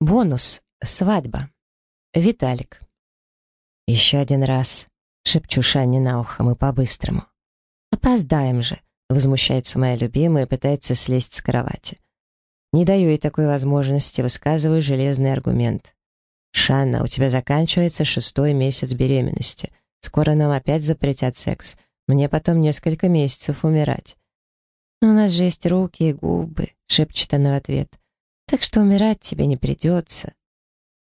Бонус. Свадьба. Виталик. Еще один раз. Шепчу Шанне на ухо, мы по-быстрому. Опоздаем же. Возмущается моя любимая пытается слезть с кровати. Не даю ей такой возможности, высказываю железный аргумент. «Шанна, у тебя заканчивается шестой месяц беременности. Скоро нам опять запретят секс. Мне потом несколько месяцев умирать». «Но у нас же есть руки и губы», — шепчет она в ответ. «Так что умирать тебе не придется».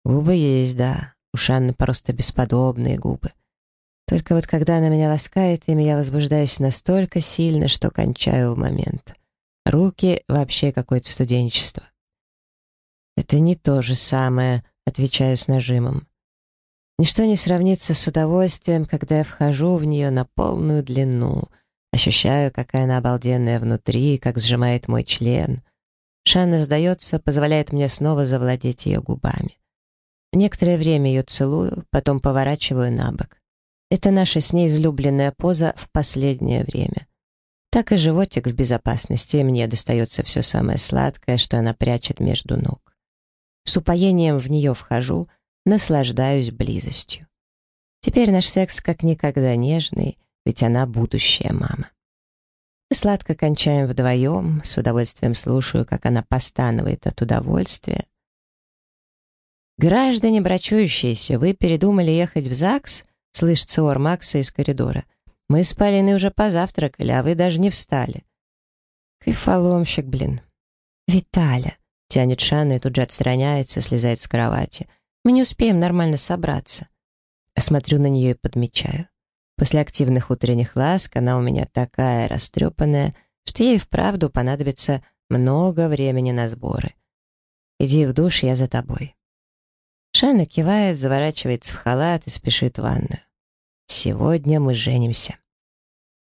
Губы есть, да. У Шанны просто бесподобные губы. Только вот когда она меня ласкает ими, я возбуждаюсь настолько сильно, что кончаю в момент. Руки — вообще какое-то студенчество. «Это не то же самое», — отвечаю с нажимом. Ничто не сравнится с удовольствием, когда я вхожу в нее на полную длину, ощущаю, какая она обалденная внутри, как сжимает мой член. Шанна сдается, позволяет мне снова завладеть ее губами. Некоторое время ее целую, потом поворачиваю на бок. Это наша с ней излюбленная поза в последнее время. Так и животик в безопасности, и мне достается все самое сладкое, что она прячет между ног. С упоением в нее вхожу, наслаждаюсь близостью. Теперь наш секс как никогда нежный, ведь она будущая мама. Мы сладко кончаем вдвоем, с удовольствием слушаю, как она постанывает от удовольствия. «Граждане брачующиеся, вы передумали ехать в ЗАГС?» — слышится ор Макса из коридора. «Мы с Полиной уже позавтракали, а вы даже не встали». «Кайфоломщик, блин». «Виталя», — тянет Шана и тут же отстраняется, слезает с кровати. «Мы не успеем нормально собраться». Смотрю на нее и подмечаю. После активных утренних ласк она у меня такая растрепанная, что ей вправду понадобится много времени на сборы. «Иди в душ, я за тобой». Шана кивает, заворачивается в халат и спешит в ванную. Сегодня мы женимся.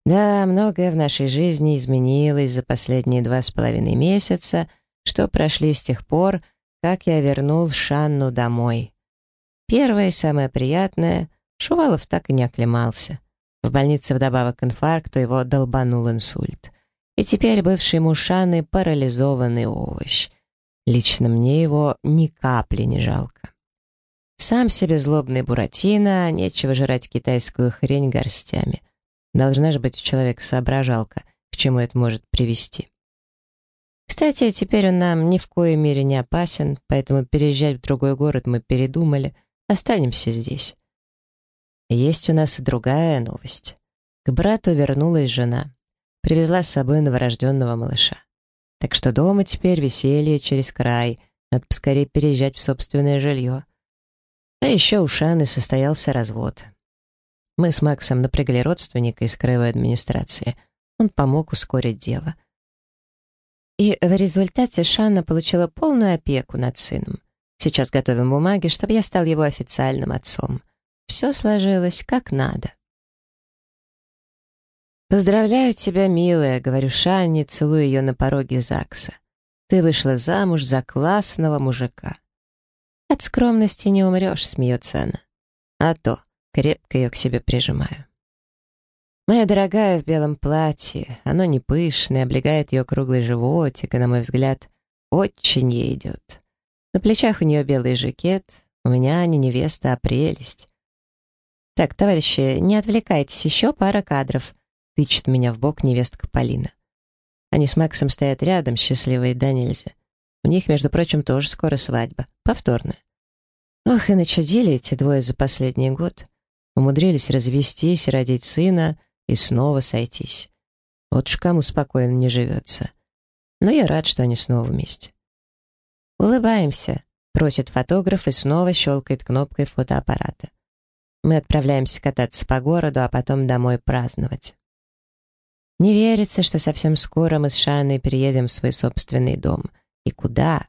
Да, многое в нашей жизни изменилось за последние два с половиной месяца, что прошли с тех пор, как я вернул Шанну домой. Первое и самое приятное — Шувалов так и не оклемался. В больнице вдобавок к инфаркту его долбанул инсульт. И теперь бывший муж Шанны — парализованный овощ. Лично мне его ни капли не жалко. Сам себе злобный Буратино, нечего жрать китайскую хрень горстями. Должна же быть у человека соображалка, к чему это может привести. Кстати, теперь он нам ни в коей мере не опасен, поэтому переезжать в другой город мы передумали, останемся здесь. Есть у нас и другая новость. К брату вернулась жена. Привезла с собой новорожденного малыша. Так что дома теперь веселье через край. Надо поскорее переезжать в собственное жилье. А еще у Шаны состоялся развод. Мы с Максом напрягли родственника из краевой администрации. Он помог ускорить дело. И в результате Шанна получила полную опеку над сыном. Сейчас готовим бумаги, чтобы я стал его официальным отцом. Все сложилось как надо. «Поздравляю тебя, милая», — говорю Шанне, целую ее на пороге ЗАГСа. «Ты вышла замуж за классного мужика». «От скромности не умрешь», — смеется она. «А то, крепко ее к себе прижимаю». Моя дорогая в белом платье, оно не пышное, облегает ее круглый животик, и, на мой взгляд, очень ей идет. На плечах у нее белый жакет, у меня не невеста, а прелесть. «Так, товарищи, не отвлекайтесь, еще пара кадров», — тычет меня в бок невестка Полина. Они с Максом стоят рядом, счастливые да нельзя. У них, между прочим, тоже скоро свадьба. Повторная. Ох, и начудили эти двое за последний год. Умудрились развестись, родить сына и снова сойтись. Вот уж кому спокойно не живется. Но я рад, что они снова вместе. «Улыбаемся», — просит фотограф и снова щелкает кнопкой фотоаппарата. Мы отправляемся кататься по городу, а потом домой праздновать. Не верится, что совсем скоро мы с Шаной переедем в свой собственный дом — и куда?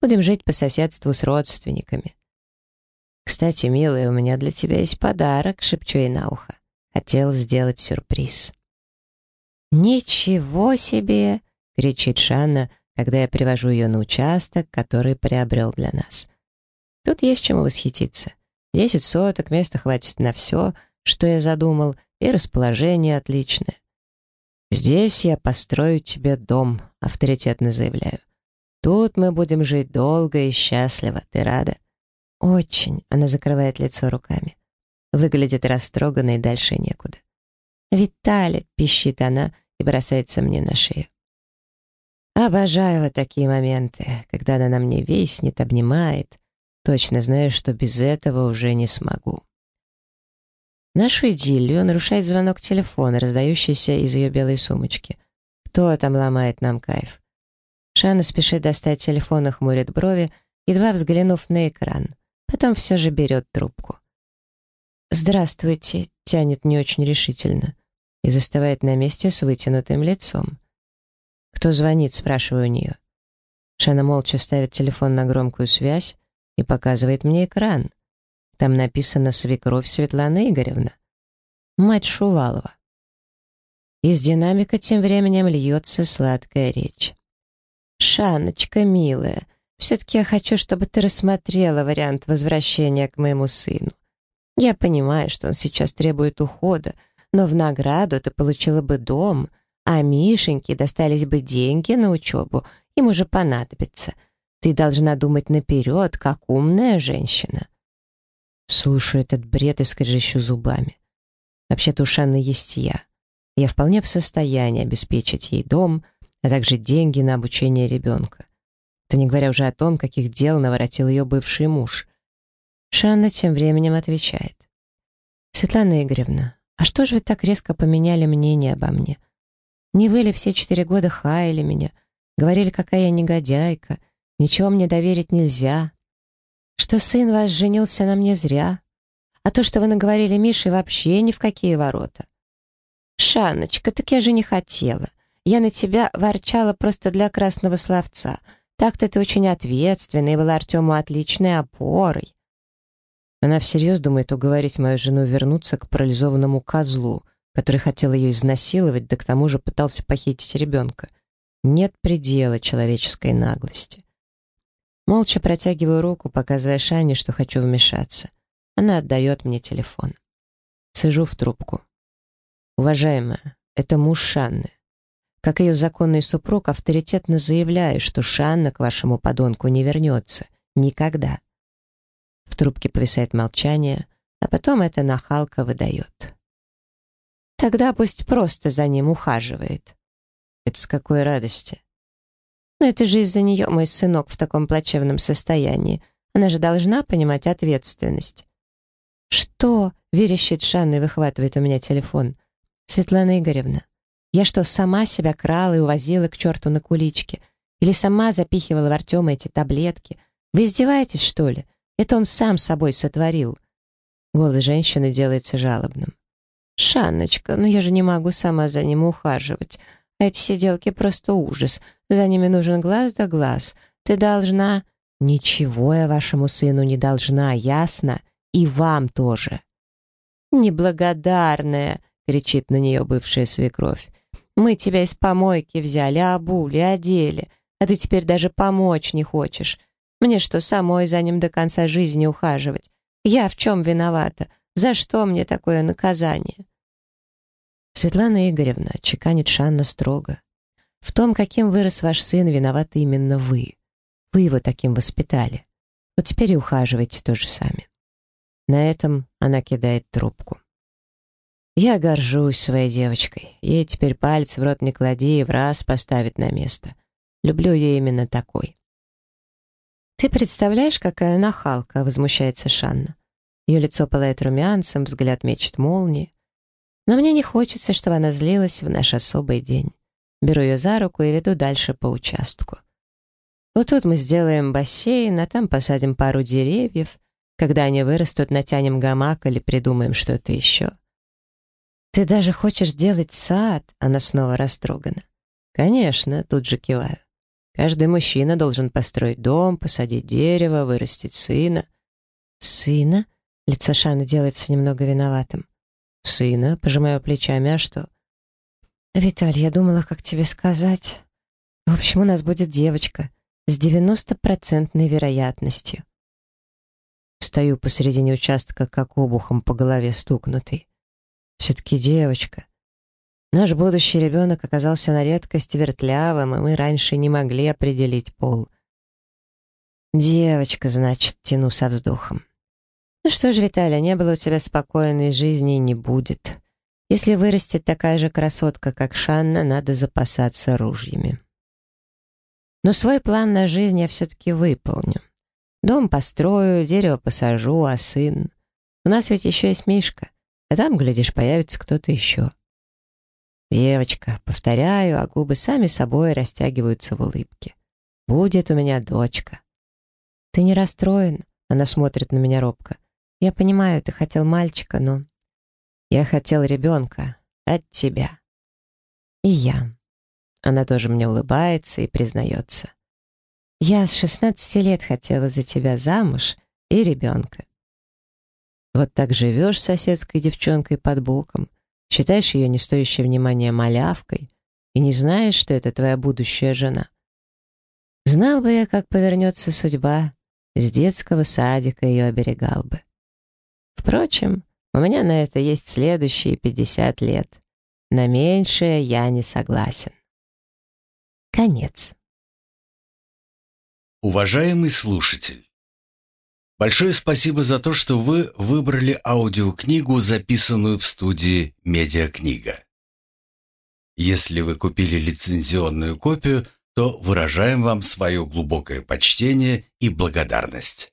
Будем жить по соседству с родственниками. «Кстати, милая, у меня для тебя есть подарок», — шепчу ей на ухо. Хотел сделать сюрприз. «Ничего себе!» — кричит Шанна, когда я привожу ее на участок, который приобрел для нас. Тут есть чему восхититься. Десять соток, места хватит на все, что я задумал, и расположение отличное. «Здесь я построю тебе дом», — авторитетно заявляю. Тут мы будем жить долго и счастливо. Ты рада?» «Очень», — она закрывает лицо руками. Выглядит растроганной, дальше некуда. «Виталя!» — пищит она и бросается мне на шею. Обожаю вот такие моменты, когда она на мне виснет, обнимает. Точно знаю, что без этого уже не смогу. Нашу идиллию нарушает звонок телефона, раздающийся из ее белой сумочки. Кто там ломает нам кайф? Шана спешит достать телефон и хмурит брови, едва взглянув на экран. Потом все же берет трубку. «Здравствуйте», — тянет не очень решительно и застывает на месте с вытянутым лицом. «Кто звонит?» — спрашиваю у нее. Шана молча ставит телефон на громкую связь и показывает мне экран. Там написано «Свекровь Светлана Игоревна». Мать Шувалова. Из динамика тем временем льется сладкая речь. «Шаночка, милая, все-таки я хочу, чтобы ты рассмотрела вариант возвращения к моему сыну. Я понимаю, что он сейчас требует ухода, но в награду ты получила бы дом, а Мишеньке достались бы деньги на учебу, им уже понадобится. Ты должна думать наперед, как умная женщина. Слушаю этот бред и скрежещу зубами. Вообще-то у Шанны есть я. Я вполне в состоянии обеспечить ей дом, а также деньги на обучение ребенка. То не говоря уже о том, каких дел наворотил ее бывший муж. Шанна тем временем отвечает. «Светлана Игоревна, а что же вы так резко поменяли мнение обо мне? Не вы ли все четыре года хаяли меня, говорили, какая я негодяйка, ничего мне доверить нельзя, что сын ваш женился на мне зря, а то, что вы наговорили Мише, вообще ни в какие ворота. Шаночка, так я же не хотела. Я на тебя ворчала просто для красного словца. Так-то ты очень ответственный, была Артему отличной опорой. Она всерьез думает уговорить мою жену вернуться к парализованному козлу, который хотел ее изнасиловать, да к тому же пытался похитить ребенка. Нет предела человеческой наглости. Молча протягиваю руку, показывая Шане, что хочу вмешаться. Она отдает мне телефон. Сижу в трубку. «Уважаемая, это муж Шанны. Как ее законный супруг, авторитетно заявляю, что Шанна к вашему подонку не вернется. Никогда. В трубке повисает молчание, а потом эта нахалка выдает. Тогда пусть просто за ним ухаживает. Это с какой радости? Но это же из-за нее мой сынок в таком плачевном состоянии. Она же должна понимать ответственность. «Что?» — верещит Шанна и выхватывает у меня телефон. «Светлана Игоревна, я что, сама себя крала и увозила к черту на куличке? Или сама запихивала в Артема эти таблетки? Вы издеваетесь, что ли? Это он сам собой сотворил. Голос женщины делается жалобным. «Шанночка, ну я же не могу сама за ним ухаживать. Эти сиделки просто ужас. За ними нужен глаз да глаз. Ты должна...» «Ничего я вашему сыну не должна, ясно? И вам тоже». «Неблагодарная!» — кричит на нее бывшая свекровь. «Мы тебя из помойки взяли, обули, одели, а ты теперь даже помочь не хочешь. Мне что, самой за ним до конца жизни ухаживать? Я в чем виновата? За что мне такое наказание?» Светлана Игоревна чеканит Шанна строго. «В том, каким вырос ваш сын, виноваты именно вы. Вы его таким воспитали. Вот теперь и ухаживайте тоже сами». На этом она кидает трубку. «Я горжусь своей девочкой. Ей теперь палец в рот не клади и в раз поставит на место. Люблю ее именно такой». «Ты представляешь, какая нахалка!» — возмущается Шанна. Ее лицо пылает румянцем, взгляд мечет молнии. Но мне не хочется, чтобы она злилась в наш особый день. Беру ее за руку и веду дальше по участку. Вот тут мы сделаем бассейн, а там посадим пару деревьев. Когда они вырастут, натянем гамак или придумаем что-то еще. «Ты даже хочешь сделать сад?» Она снова растрогана. «Конечно», — тут же киваю. Каждый мужчина должен построить дом, посадить дерево, вырастить сына. Сына? Лицо Шаны делается немного виноватым. Сына, пожимаю плечами, а что? Виталь, я думала, как тебе сказать. В общем, у нас будет девочка с 90-процентной вероятностью. Стою посередине участка, как обухом по голове стукнутый. Все-таки девочка. Наш будущий ребенок оказался на редкость вертлявым, и мы раньше не могли определить пол — Девочка, значит, тяну со вздохом. Ну что ж, Виталий, не было у тебя спокойной жизни и не будет. Если вырастет такая же красотка, как Шанна, надо запасаться ружьями. Но свой план на жизнь я все-таки выполню. Дом построю, дерево посажу, а сын... У нас ведь еще есть Мишка, а там, глядишь, появится кто-то еще. Девочка, повторяю, а губы сами собой растягиваются в улыбке. Будет у меня дочка. Ты не расстроен? Она смотрит на меня робко. Я понимаю, ты хотел мальчика, но... Я хотел ребенка от тебя. И я. Она тоже мне улыбается и признается. Я с 16 лет хотела за тебя замуж и ребенка. Вот так живешь с соседской девчонкой под боком, считаешь ее не стоящей внимания малявкой и не знаешь, что это твоя будущая жена. Знал бы я, как повернется судьба, с детского садика ее оберегал бы. Впрочем, у меня на это есть следующие 50 лет. На меньшее я не согласен. Конец. Уважаемый слушатель, большое спасибо за то, что вы выбрали аудиокнигу, записанную в студии «Медиакнига». Если вы купили лицензионную копию, то выражаем вам свое глубокое почтение и благодарность.